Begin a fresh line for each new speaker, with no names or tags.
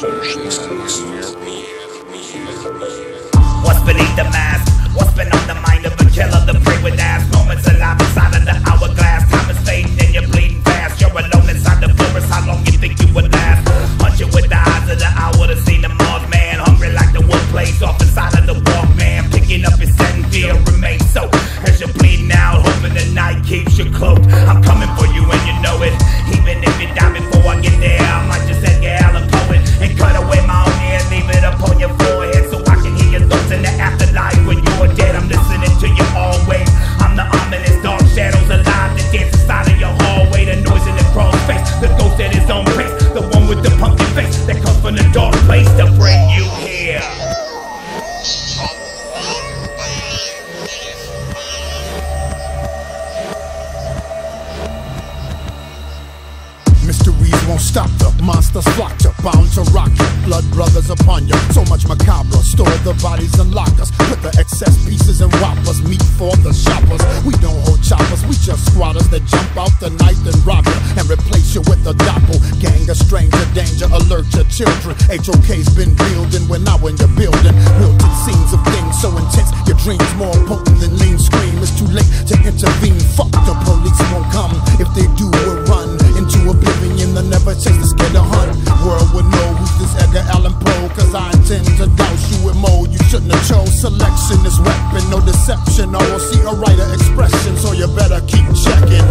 What's beneath the mask? his own. The one with the pumpkin face that comes from the dark place to bring you here.
Mysteries won't stop the monsters flock you, bound to rock your Blood brothers upon you, so much macabre. Store the bodies in lockers. Put the excess pieces and whoppers, meat for the shoppers. We don't hold choppers, we just squatters that jump out the night and rock replace you with a doppelganger, stranger, danger, alert your children. HOK's been building, we're now in your building. Wilted scenes of things so intense, your dreams more potent than lean scream. It's too late to intervene. Fuck the police won't come. If they do, we'll run into oblivion. they never chase the scared to hunt. World would know who's this Edgar Allan Poe, cause I intend to douse you with more. You shouldn't have chose. Selection is weapon, no deception. I will see a writer expression, so you better keep checking.